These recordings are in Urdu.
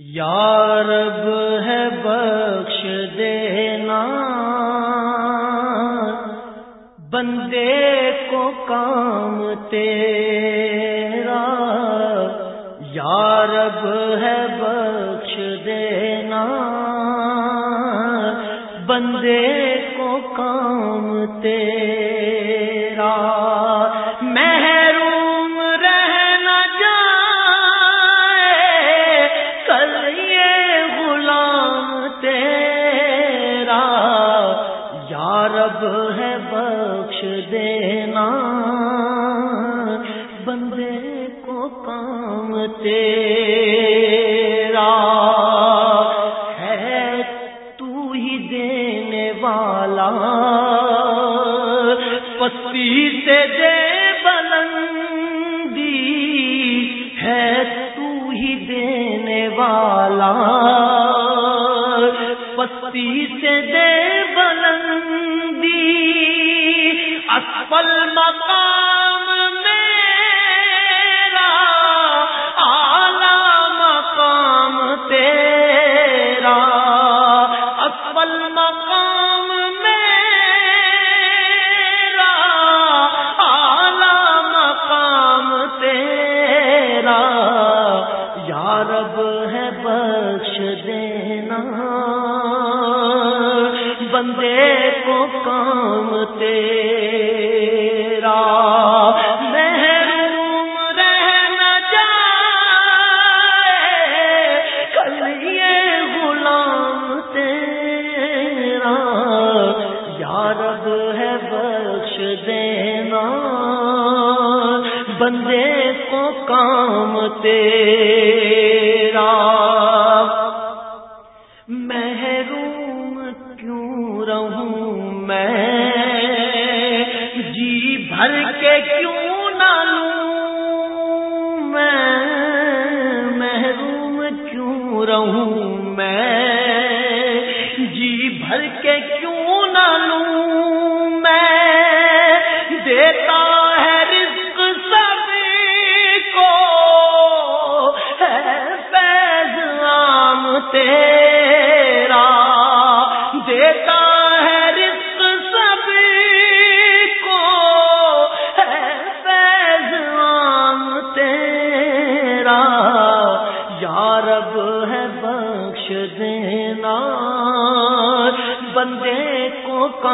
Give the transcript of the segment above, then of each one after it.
یارب ہے بخش دینا بندے کو کام تیرے دینا بندے کو کام تیرا ہے تو ہی دینے والا پتی سے دے بندے کو کام تیرا۔ تیرا محروم کیوں رہوں میں؟ جی بھر کے کیوں نہ لوں میں؟ محروم کیوں رہوں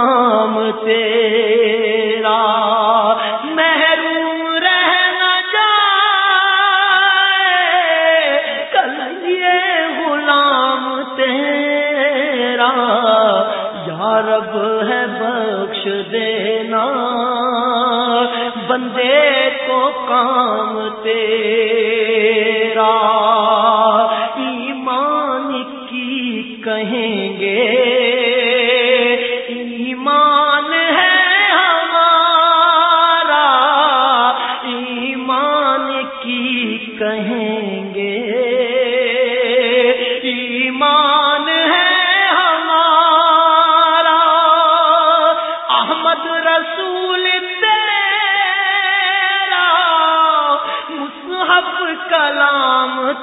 کو کام تیرا محروم رہنا کل یہ غلام تیرا، یا رب ہے بخش دینا، بندے کو کام تیرا۔ ایمان کی کہیں گے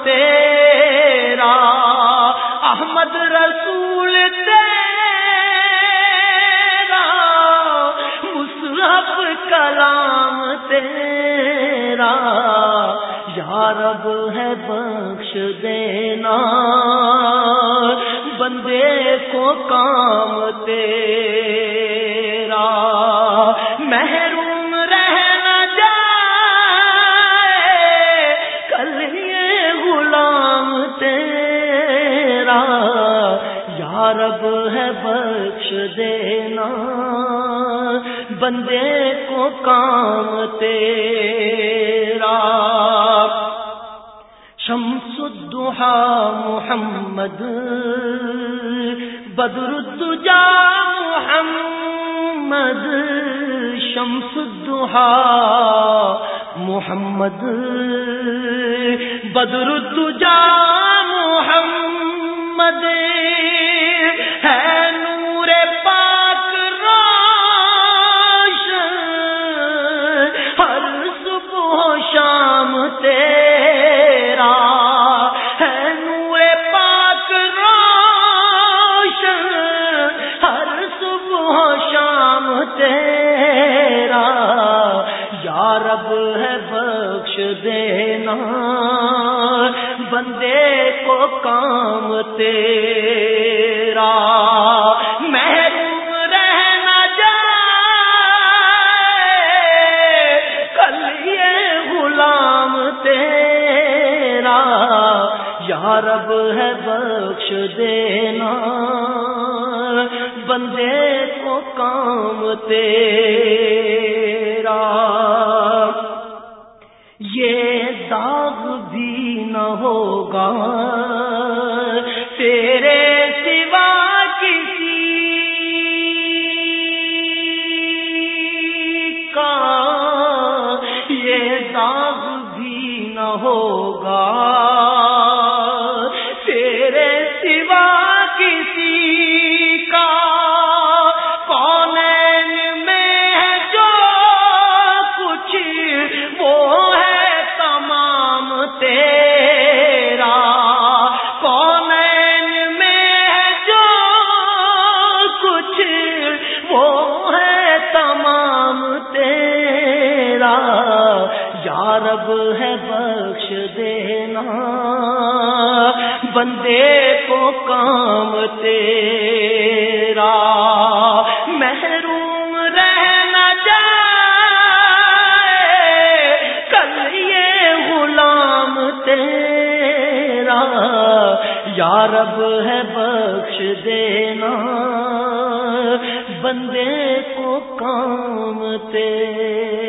تیرا، احمد رسول تیرا، مصحف کلام تیرا رب ہے بخش دینا، بندے کو کام تیرا۔ بندے کو کام تیرا۔ شمس الدحا محمد، بدر الدجا محمد۔ شمس الدحا محمد، بدر الدجا محمد۔ بندے کو کام تیرا محروم رہنا کل یہ غلام تیرا، یا رب ہے بخش دینا۔ بندے کو کام تیرا، یہ داغ بھی ہوگا۔ تیرے سوا کسی کا یہ داغ بھی نہ ہوگا۔ ہے بخش دینا؟ بندے کو کام تیرا، محروم رہنا جائے کل یہ غلام تیرا۔ یا رب ہے بخش دینا، بندے کو کام تیرا۔